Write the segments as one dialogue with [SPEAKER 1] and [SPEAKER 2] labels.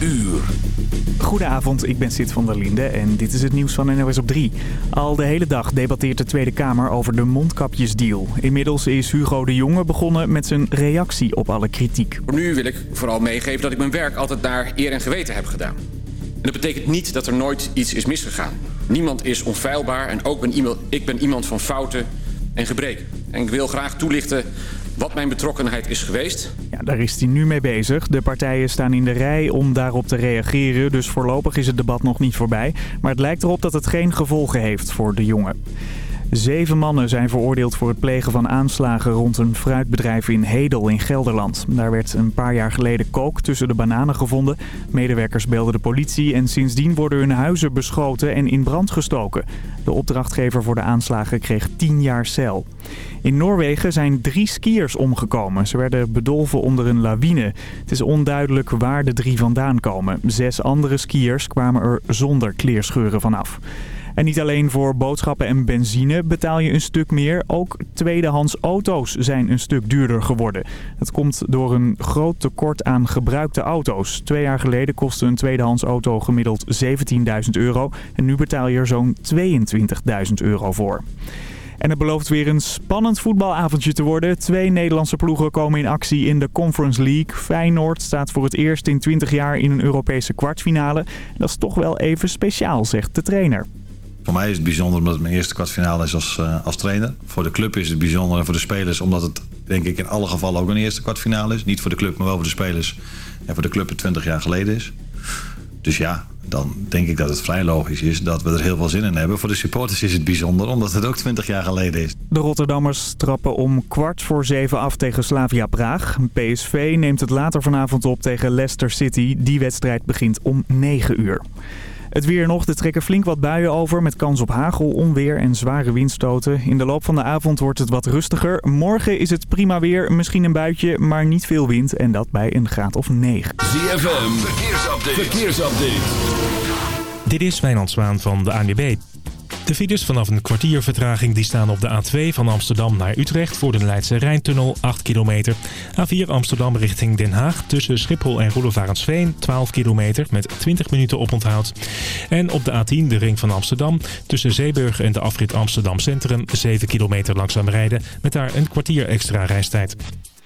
[SPEAKER 1] uur.
[SPEAKER 2] Goedenavond, ik ben Sid van der Linde en dit is het nieuws van NOS op 3. Al de hele dag debatteert de Tweede Kamer over de mondkapjesdeal. Inmiddels is Hugo de Jonge begonnen met zijn reactie op alle kritiek.
[SPEAKER 3] Voor nu wil ik vooral meegeven dat ik mijn werk altijd naar eer en geweten heb gedaan. En dat betekent niet dat er nooit iets is misgegaan. Niemand is onfeilbaar en ook ben iemand, ik ben iemand van fouten en gebreken. En ik wil graag toelichten wat mijn betrokkenheid is geweest.
[SPEAKER 2] Ja, daar is hij nu mee bezig. De partijen staan in de rij om daarop te reageren, dus voorlopig is het debat nog niet voorbij. Maar het lijkt erop dat het geen gevolgen heeft voor de jongen. Zeven mannen zijn veroordeeld voor het plegen van aanslagen rond een fruitbedrijf in Hedel in Gelderland. Daar werd een paar jaar geleden kook tussen de bananen gevonden. Medewerkers belden de politie en sindsdien worden hun huizen beschoten en in brand gestoken. De opdrachtgever voor de aanslagen kreeg 10 jaar cel. In Noorwegen zijn drie skiers omgekomen. Ze werden bedolven onder een lawine. Het is onduidelijk waar de drie vandaan komen. Zes andere skiers kwamen er zonder kleerscheuren vanaf. En niet alleen voor boodschappen en benzine betaal je een stuk meer. Ook tweedehands auto's zijn een stuk duurder geworden. Het komt door een groot tekort aan gebruikte auto's. Twee jaar geleden kostte een tweedehands auto gemiddeld 17.000 euro. En nu betaal je er zo'n 22.000 euro voor. En het belooft weer een spannend voetbalavondje te worden. Twee Nederlandse ploegen komen in actie in de Conference League. Feyenoord staat voor het eerst in 20 jaar in een Europese kwartfinale. Dat is toch wel even speciaal, zegt de trainer.
[SPEAKER 4] Voor mij is het bijzonder omdat het mijn eerste kwartfinale is als, uh, als trainer. Voor de club is het bijzonder en voor de spelers omdat het denk ik in alle gevallen ook een eerste kwartfinale is. Niet voor de club, maar wel voor de spelers. En voor de club het 20 jaar geleden is. Dus ja, dan denk ik dat het vrij logisch is dat we er heel veel zin in hebben. Voor de supporters is het bijzonder, omdat het ook 20 jaar geleden is.
[SPEAKER 2] De Rotterdammers trappen om kwart voor zeven af tegen Slavia Praag. PSV neemt het later vanavond op tegen Leicester City. Die wedstrijd begint om 9 uur. Het weer nog, er trekken flink wat buien over met kans op hagel, onweer en zware windstoten. In de loop van de avond wordt het wat rustiger. Morgen is het prima weer, misschien een buitje, maar niet veel wind en dat bij een graad of 9.
[SPEAKER 1] ZFM, verkeersupdate. verkeersupdate.
[SPEAKER 5] Dit is Wijnand Zwaan van de ANWB. De files vanaf een kwartier vertraging die staan op de A2 van Amsterdam naar Utrecht voor de Leidse Rijntunnel 8 kilometer. A4 Amsterdam richting Den Haag tussen Schiphol en Roelofarensveen 12 kilometer met 20 minuten oponthoud. En op de A10 de ring van Amsterdam tussen Zeeburg en de afrit Amsterdam Centrum 7 kilometer langzaam rijden met daar een kwartier extra reistijd.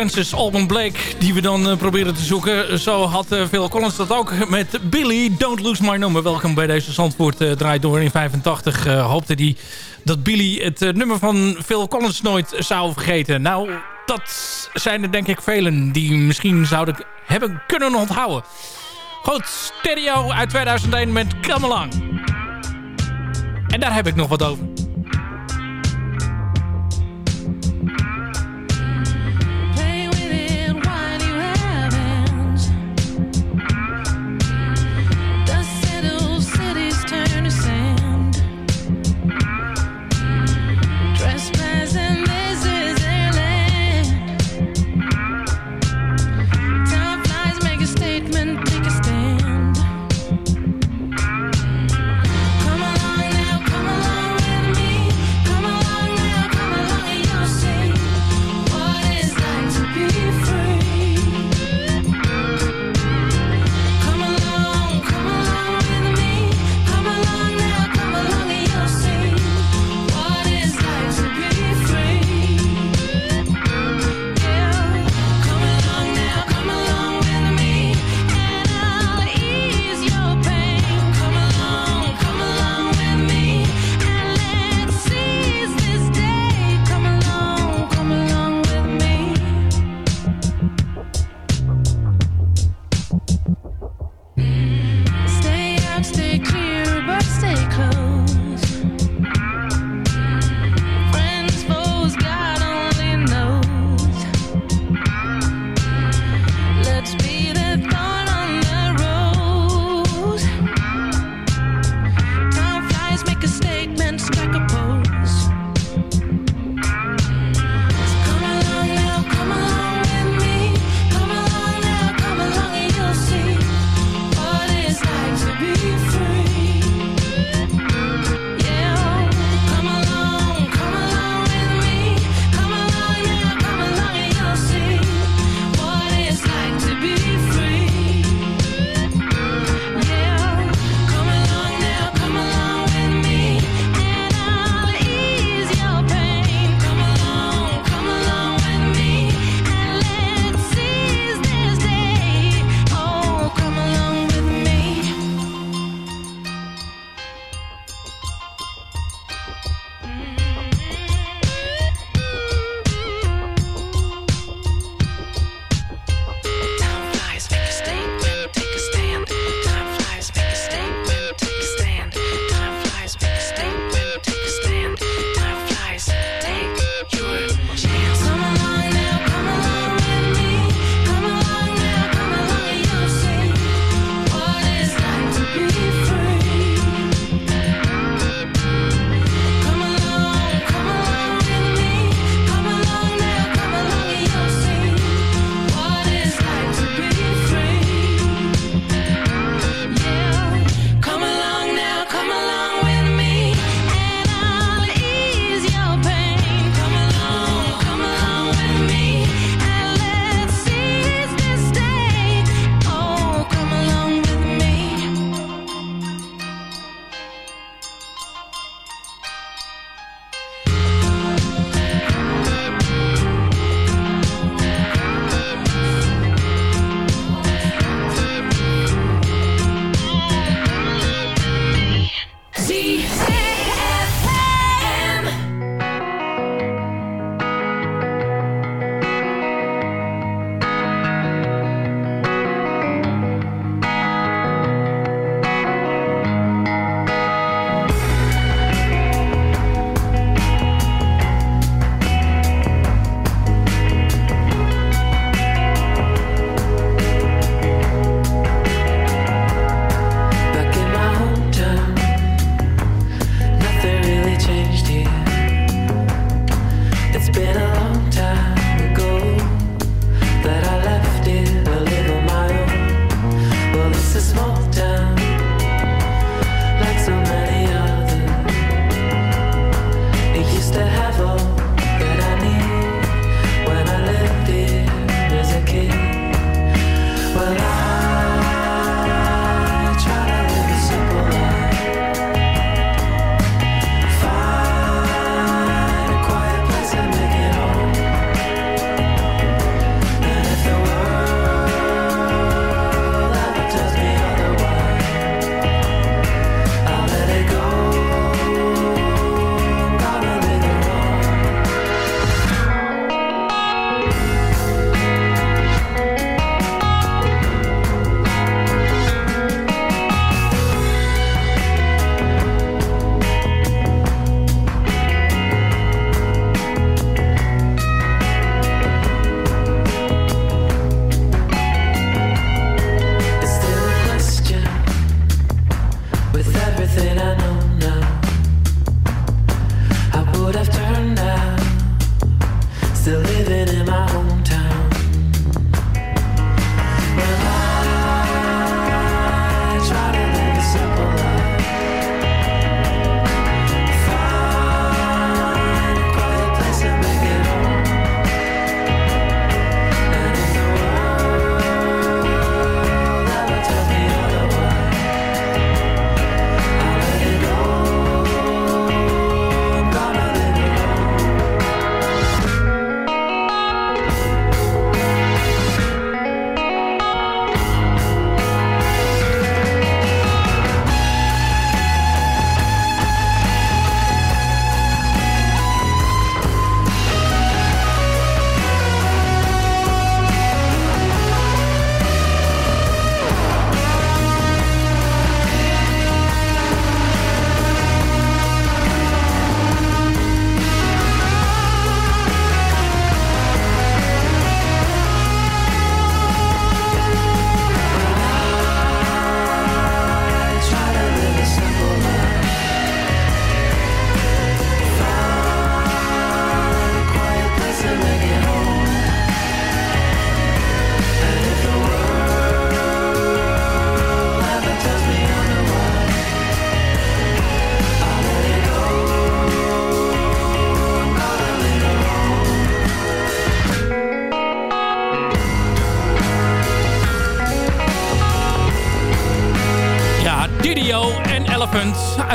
[SPEAKER 6] Francis Alban Blake, die we dan uh, proberen te zoeken. Zo had uh, Phil Collins dat ook met Billy, Don't Lose My Number. Welkom bij deze Zandvoort draait door in 85. hoopte hij dat Billy het nummer van Phil Collins nooit zou vergeten. Nou, dat zijn er denk ik velen die misschien zouden hebben kunnen onthouden. Goed, stereo uit 2001 met Along. En daar heb ik nog wat over.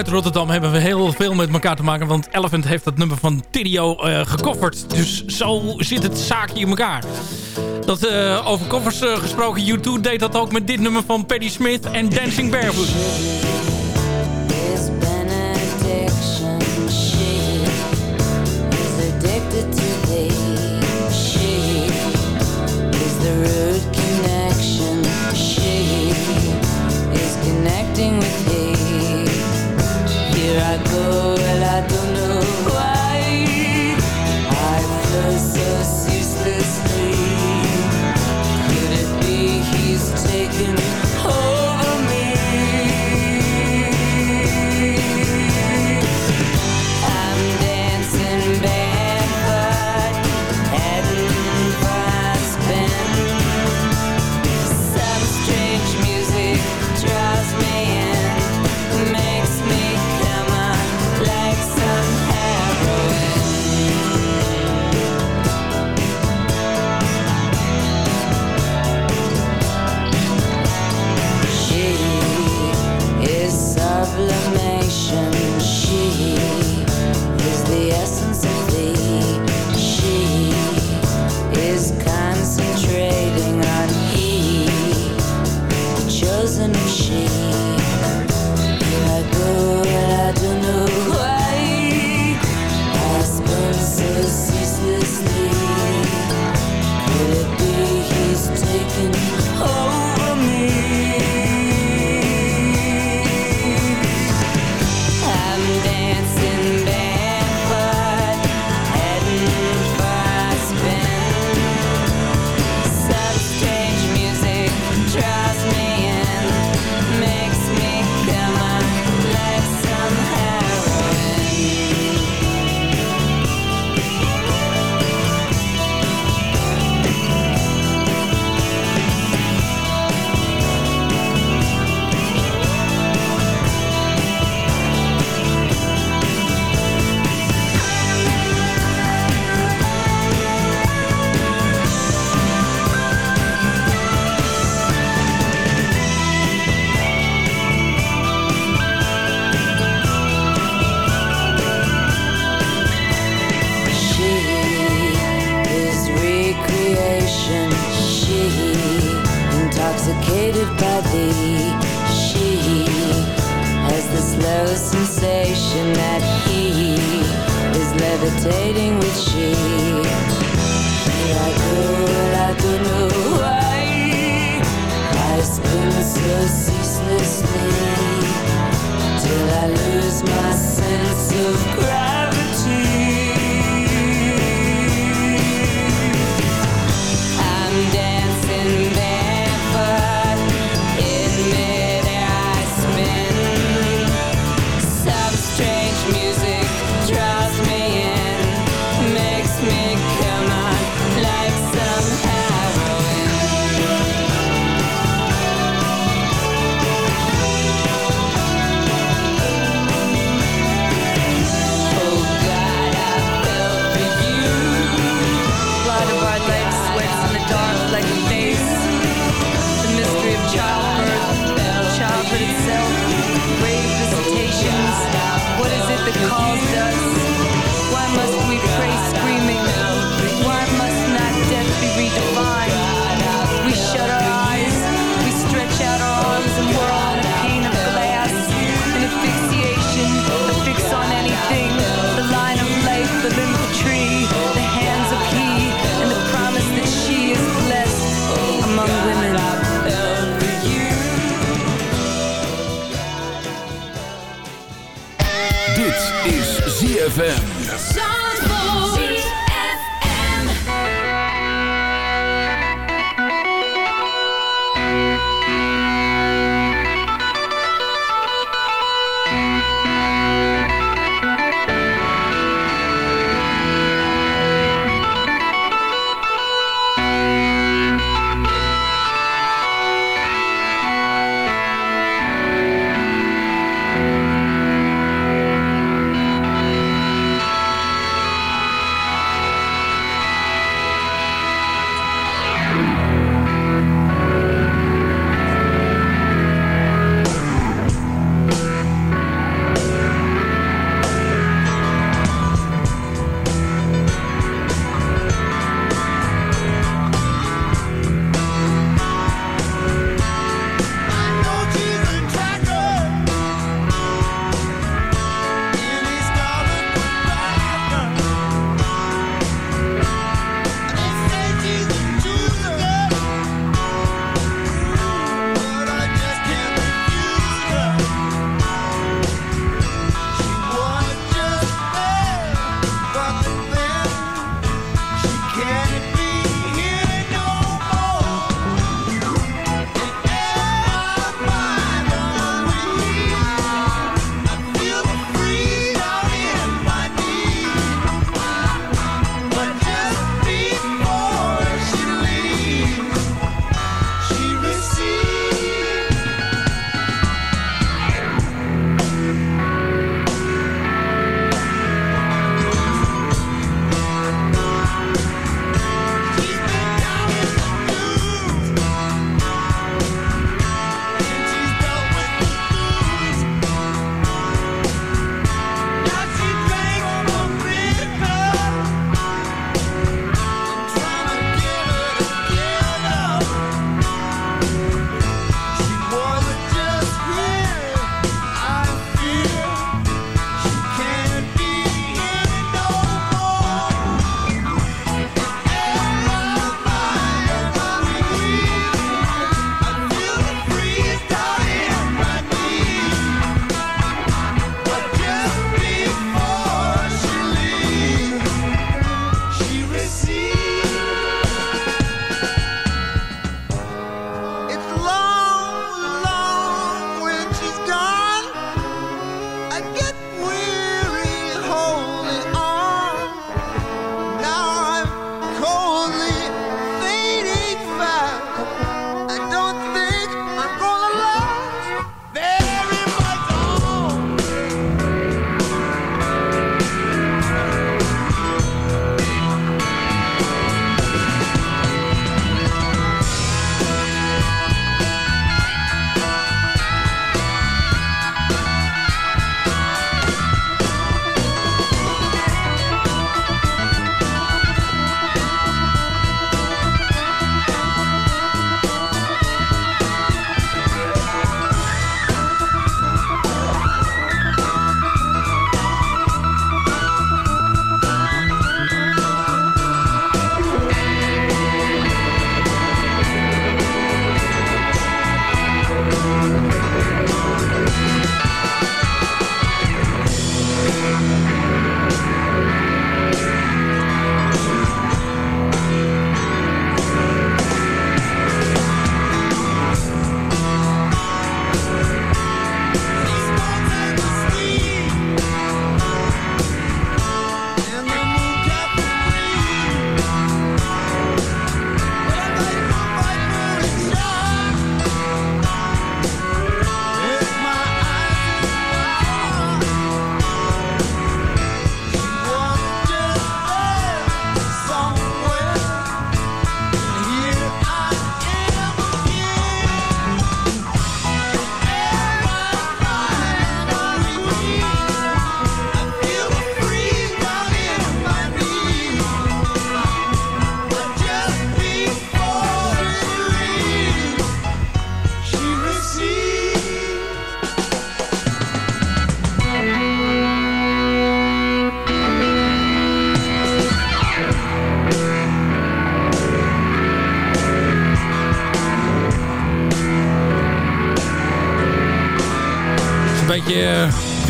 [SPEAKER 7] Rotterdam hebben we heel veel met elkaar te maken. Want Elephant heeft dat nummer van Tidio uh, gekofferd. Dus zo zit het zaakje in elkaar. Dat uh, over koffers uh, gesproken, U2 deed dat ook met dit nummer van Paddy Smith en Dancing Barefoot.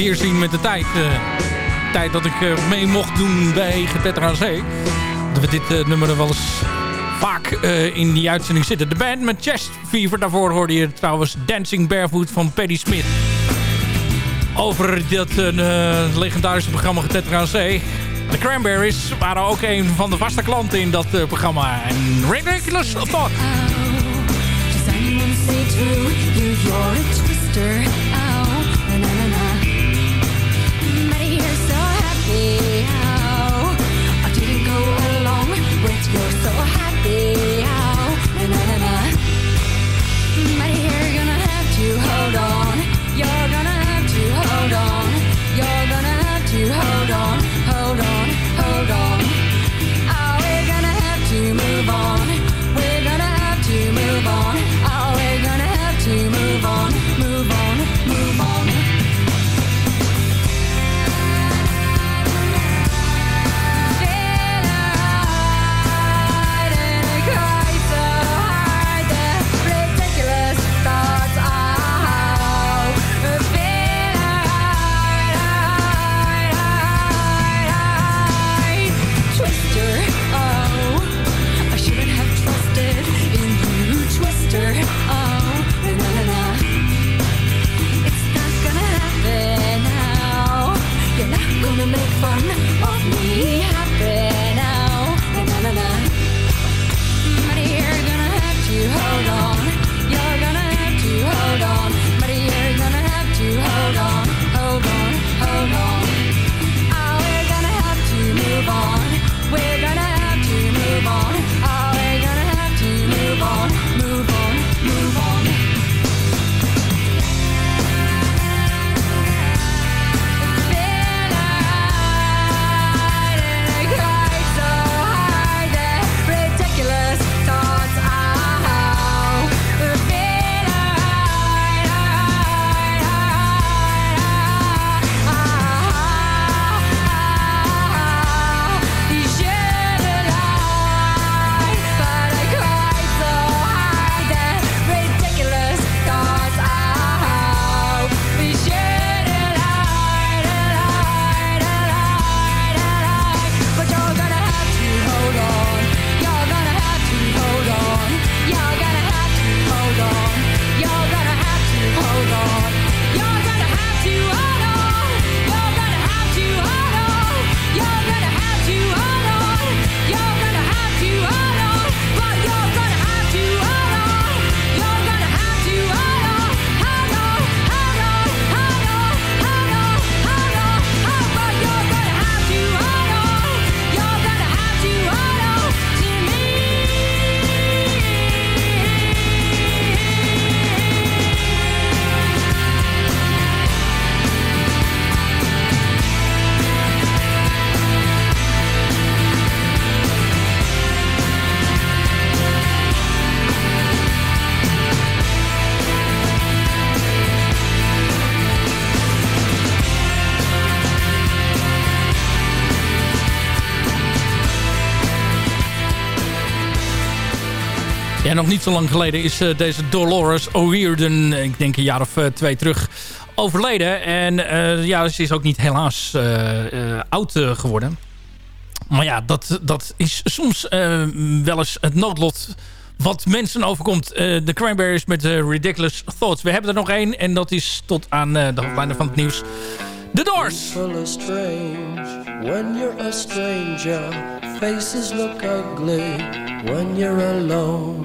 [SPEAKER 8] Weerzien met de tijd. tijd dat ik mee mocht doen bij Getetra aan Zee. Dat we dit nummer wel eens vaak in die uitzending zitten. De band met Chest Fever. Daarvoor hoorde je trouwens Dancing Barefoot van Paddy Smith. Over dat legendarische programma Getetra aan Zee. De Cranberries waren ook een van de vaste klanten in dat programma. En Ridiculous Thought. Niet zo lang geleden is uh, deze Dolores O'Riordan, ik denk een jaar of uh, twee terug, overleden. En uh, ja, ze is ook niet helaas oud geworden. Maar ja, dat, dat is soms wel eens het noodlot wat mensen overkomt. De Cranberries met Ridiculous Thoughts. We hebben er nog één en dat is tot aan de hoofdlijnen van het nieuws. The Doors. when you're a stranger. Faces look ugly when you're alone.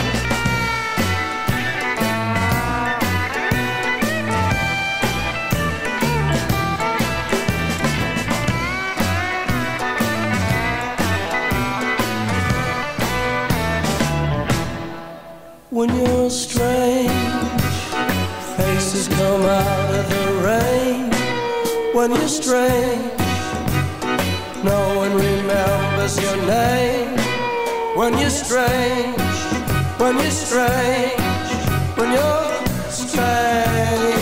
[SPEAKER 9] come out of the rain when you're strange. No one remembers your name when you're strange, when you're strange, when you're strange.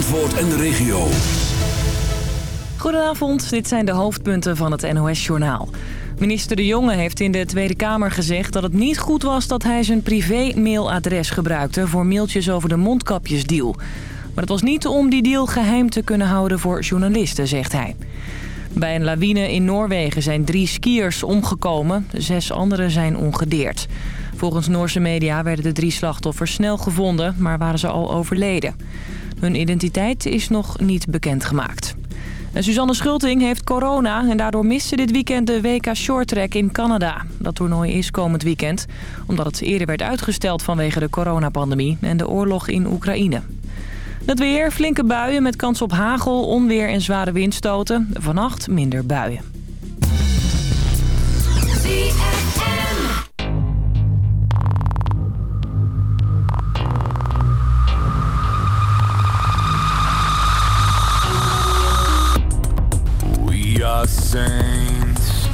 [SPEAKER 1] En de regio.
[SPEAKER 10] Goedenavond, dit zijn de hoofdpunten van het NOS-journaal. Minister De Jonge heeft in de Tweede Kamer gezegd dat het niet goed was... dat hij zijn privé-mailadres gebruikte voor mailtjes over de mondkapjesdeal. Maar het was niet om die deal geheim te kunnen houden voor journalisten, zegt hij. Bij een lawine in Noorwegen zijn drie skiers omgekomen. Zes anderen zijn ongedeerd. Volgens Noorse media werden de drie slachtoffers snel gevonden, maar waren ze al overleden. Hun identiteit is nog niet bekendgemaakt. En Suzanne Schulting heeft corona en daardoor mist ze dit weekend de WK Shorttrack in Canada. Dat toernooi is komend weekend, omdat het eerder werd uitgesteld vanwege de coronapandemie en de oorlog in Oekraïne. Het weer, flinke buien met kans op hagel, onweer en zware windstoten. Vannacht minder buien.
[SPEAKER 11] Saints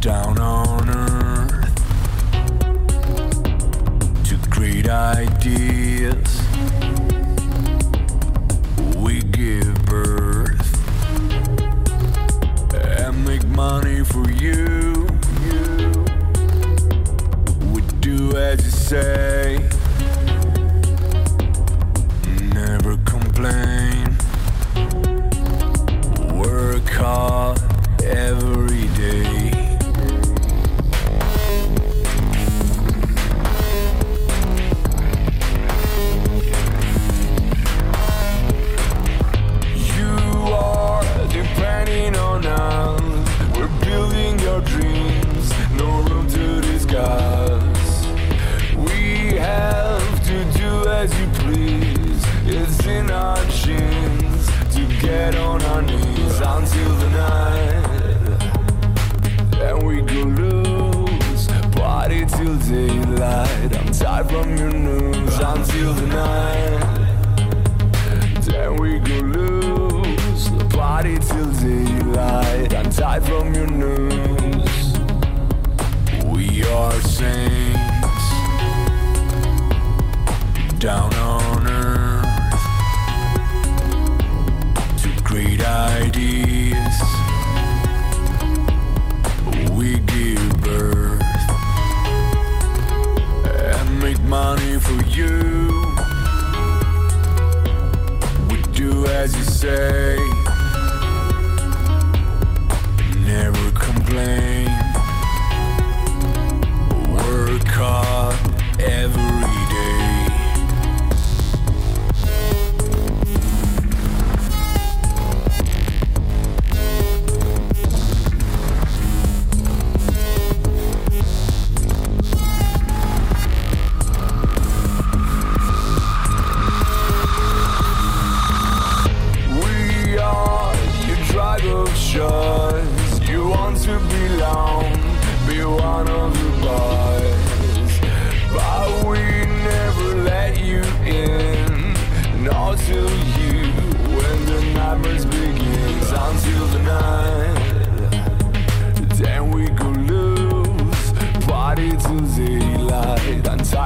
[SPEAKER 11] down on earth to great ideas. We give birth and make money for you. We do as you say, Work hard every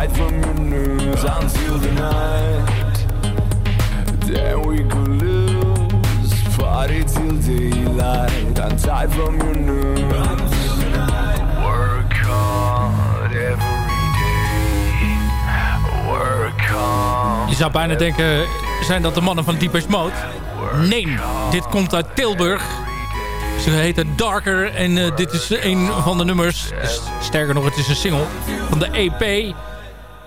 [SPEAKER 11] light from your nerves until the night. Then we could lose. Party till daylight. Untied from your nerves. Work on every day. Work on.
[SPEAKER 6] Je zou bijna denken, zijn dat de mannen van Deepest Mode? Nee, dit komt uit Tilburg. Ze heten Darker en uh, dit is een van de nummers. Sterker nog, het is een single van de EP.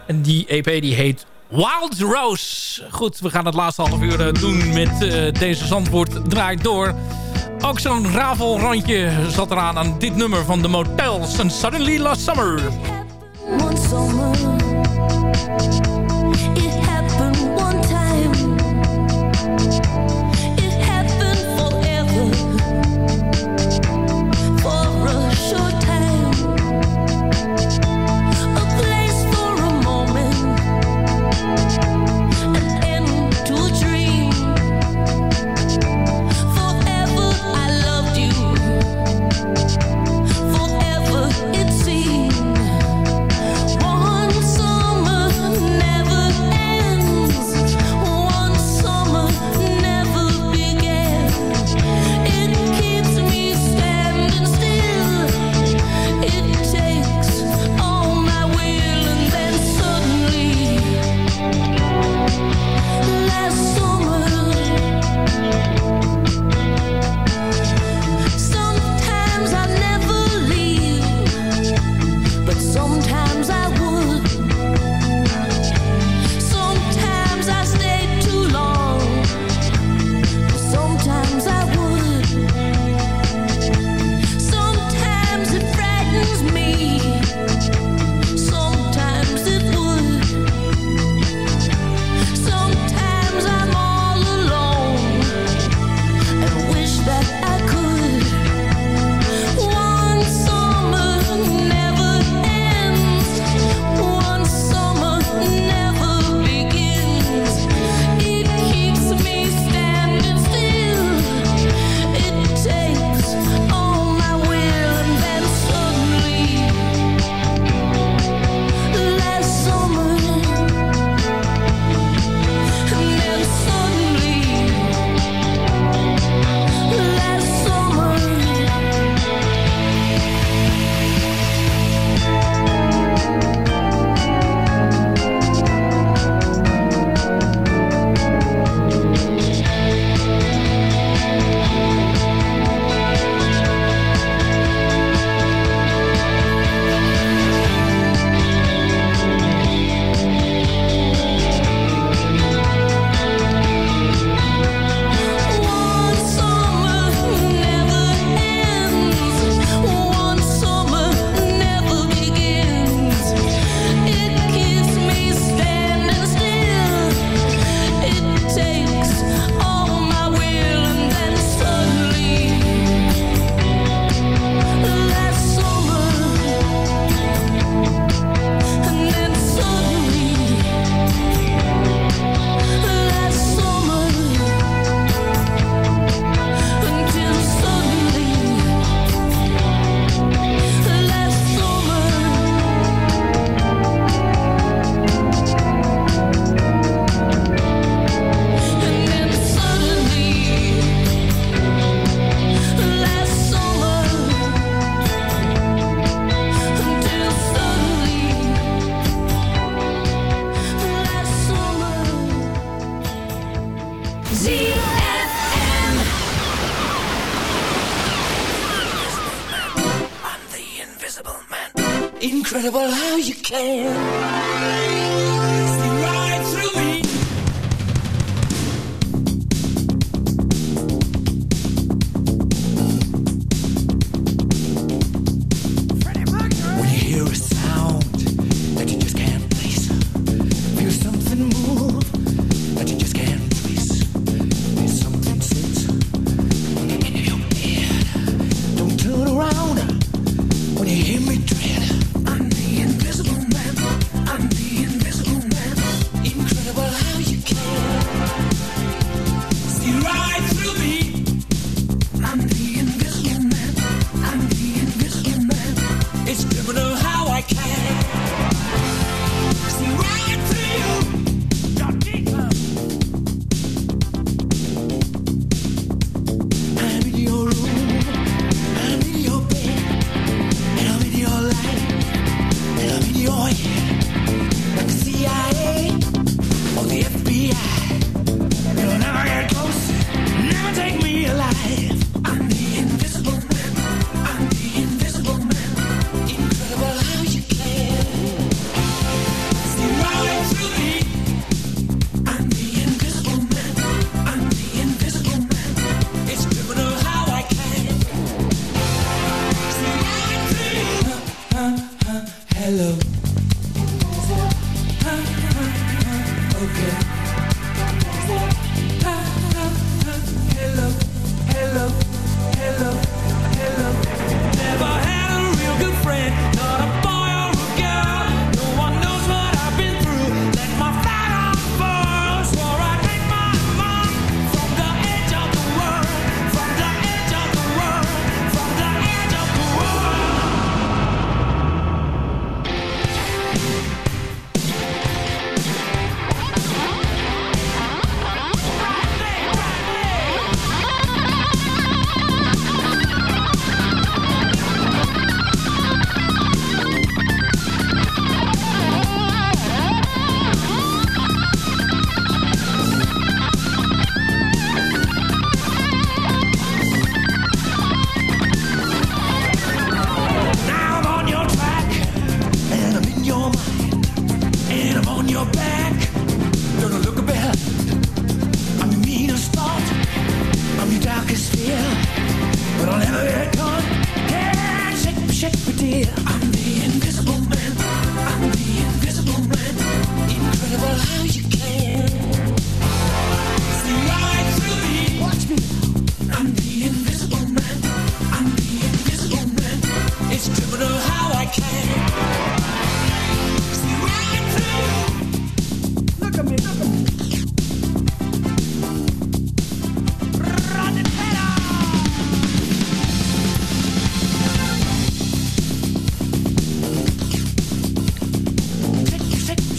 [SPEAKER 6] En die EP die heet Wild Rose. Goed, we gaan het laatste half uur eh, doen met eh, deze Zandwoord draait door. Ook zo'n rafelrandje zat eraan aan dit nummer van de Motels. En Suddenly Last Summer.
[SPEAKER 8] Summer. It happened one time. well how you can.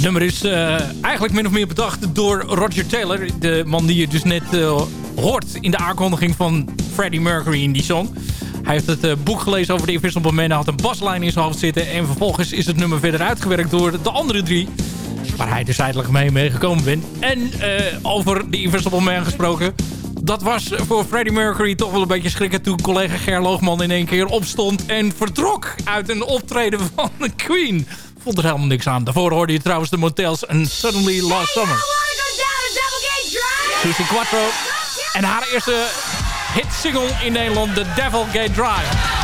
[SPEAKER 6] Nummer is eh, eigenlijk min of meer bedacht door Roger Taylor. De man die je dus net eh, hoort in de aankondiging van Freddie Mercury in die song. Hij heeft het eh, boek gelezen over de Invisible Man. Hij had een baslijn in zijn hoofd zitten. En vervolgens is het nummer verder uitgewerkt door de andere drie. Waar hij dus eindelijk mee meegekomen bent. En over de Invisible Man gesproken. Dat was voor Freddie Mercury toch wel een beetje schrikken... toen collega Ger Loogman in één keer opstond... en vertrok uit een optreden van de Queen. Vond er helemaal niks aan. Daarvoor hoorde je trouwens de Motels en Suddenly Last Summer. Susie Quattro. En haar eerste hitsingle in Nederland, The Devil Gate Drive.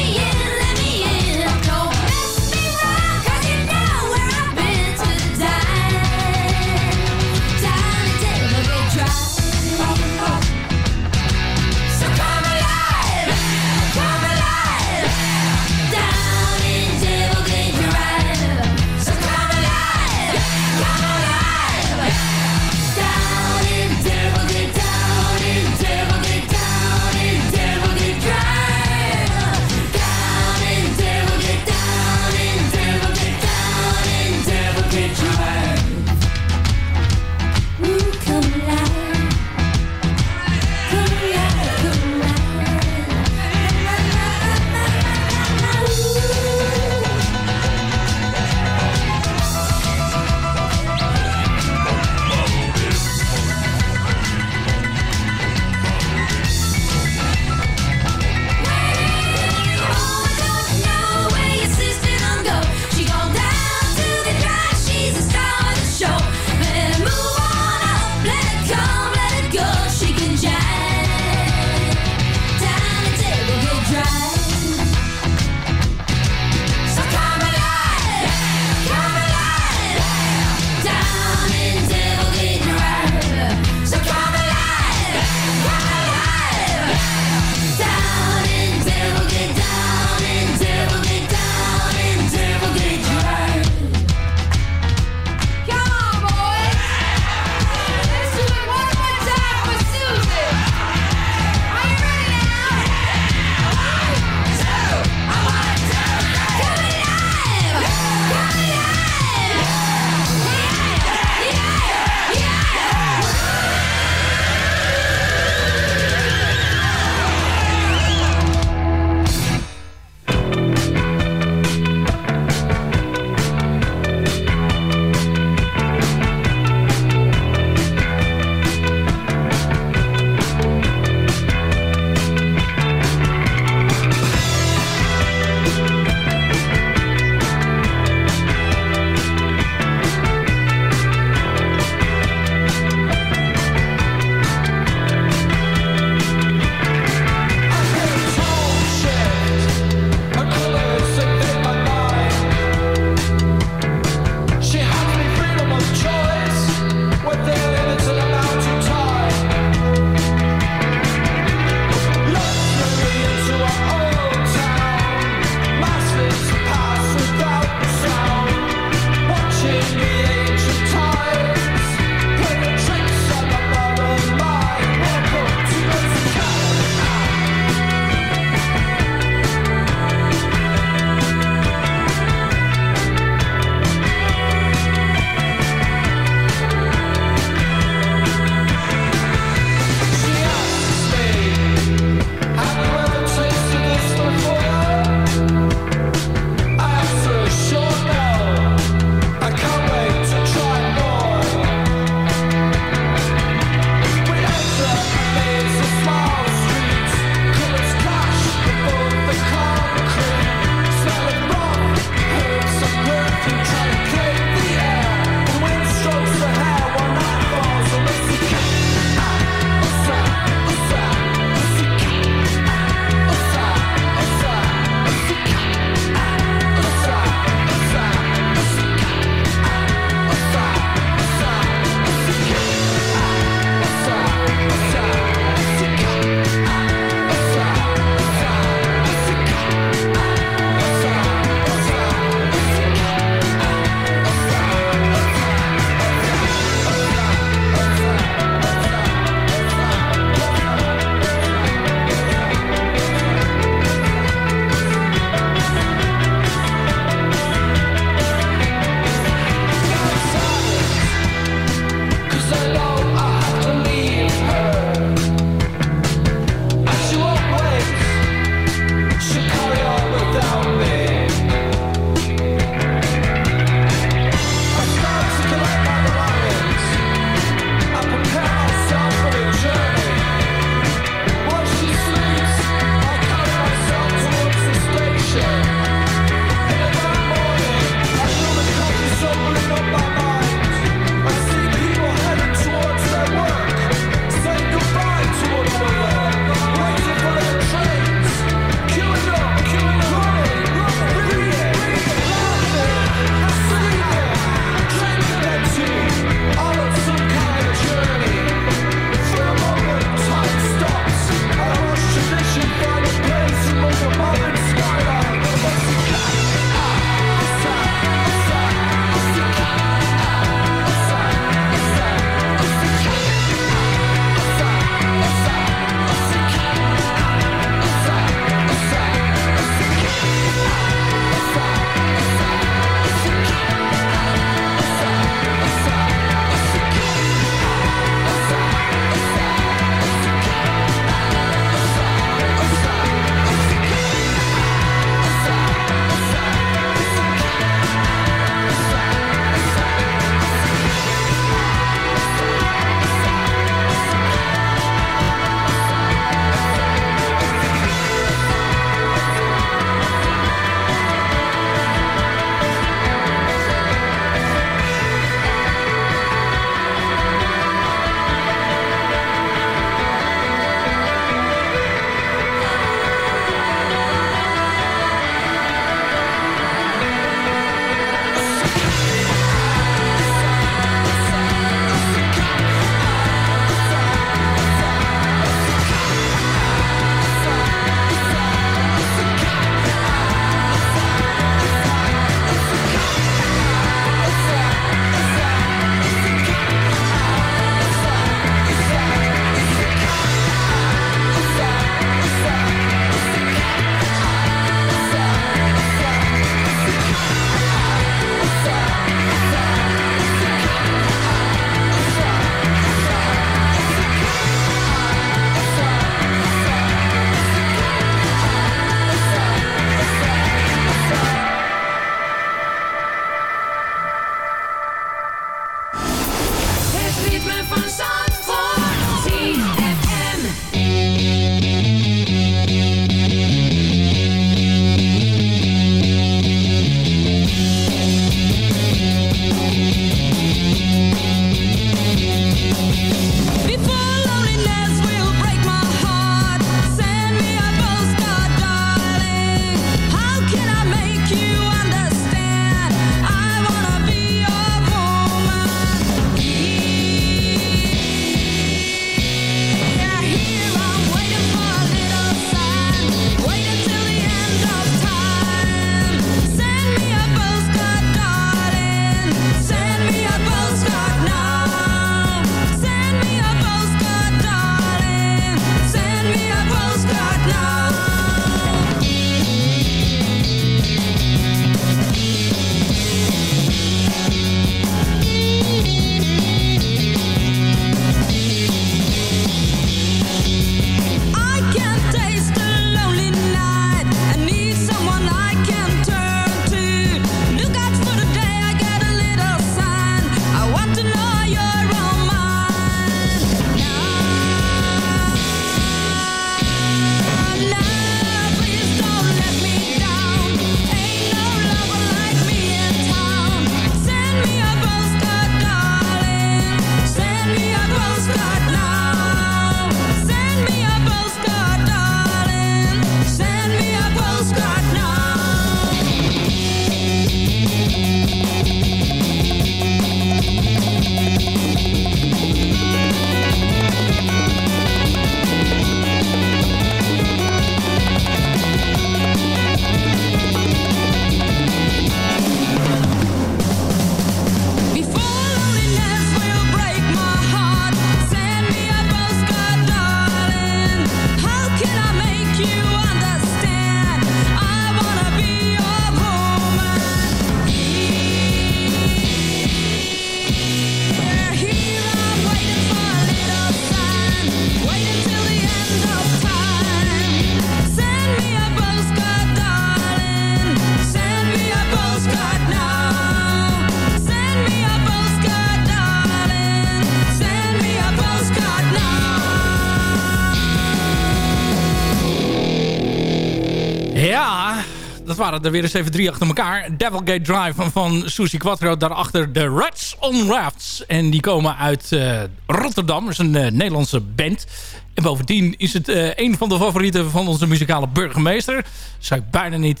[SPEAKER 6] Waren er weer eens even drie achter elkaar. Devilgate Drive van, van Susie Quattro. Daarachter de Rats on Rafts. En die komen uit eh, Rotterdam. Dat is een eh, Nederlandse band. En bovendien is het eh, een van de favorieten van onze muzikale burgemeester. Zou ik bijna niet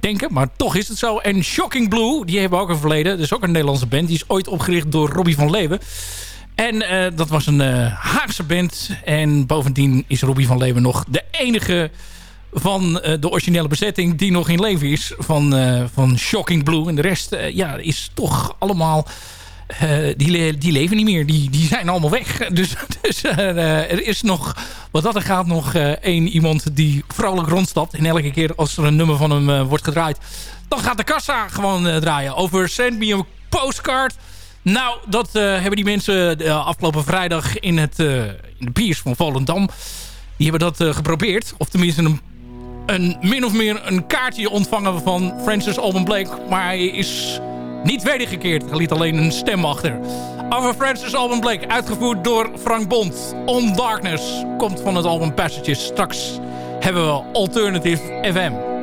[SPEAKER 6] denken, maar toch is het zo. En Shocking Blue, die hebben ook een verleden. Dat is ook een Nederlandse band. Die is ooit opgericht door Robbie van Leeuwen. En dat was een Haagse band. En bovendien is Robbie van Leeuwen nog de enige van eh, de originele bezetting die nog in leven is van, eh, van Shocking Blue. En de rest eh, ja, is toch allemaal... die, die leven niet meer. Die, die zijn allemaal weg. Dus, dus er is nog, wat dat er gaat, nog één iemand die vrolijk rondstapt. En elke keer als er een nummer van hem wordt gedraaid... dan gaat de kassa gewoon draaien. Over Send Me a Postcard... Nou, dat hebben die mensen afgelopen vrijdag in, het, eh, in de Piers van Volendam... die hebben dat geprobeerd. Of tenminste een, een min of meer een kaartje ontvangen van Francis Alban Blake. Maar hij is niet wedergekeerd. Hij liet alleen een stem achter. Over Francis Alban Blake, uitgevoerd door Frank Bond. On Darkness komt van het album Passages. Straks hebben we Alternative FM.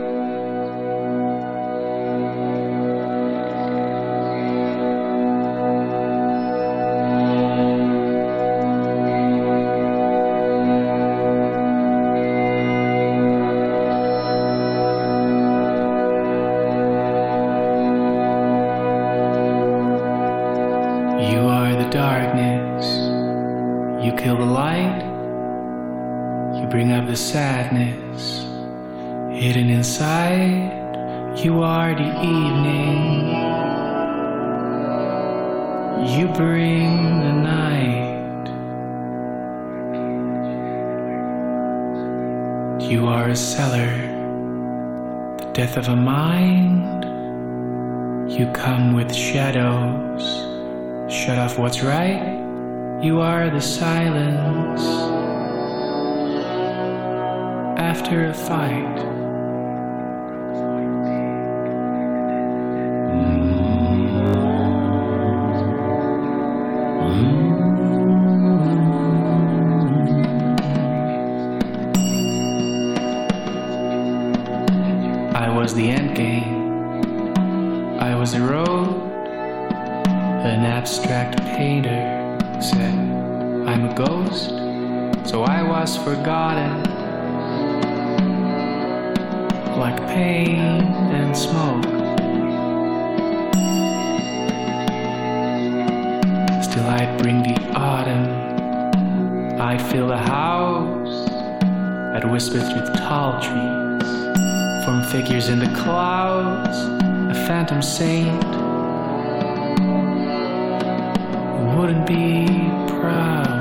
[SPEAKER 12] The tall trees. From figures in the clouds, a phantom saint wouldn't be proud.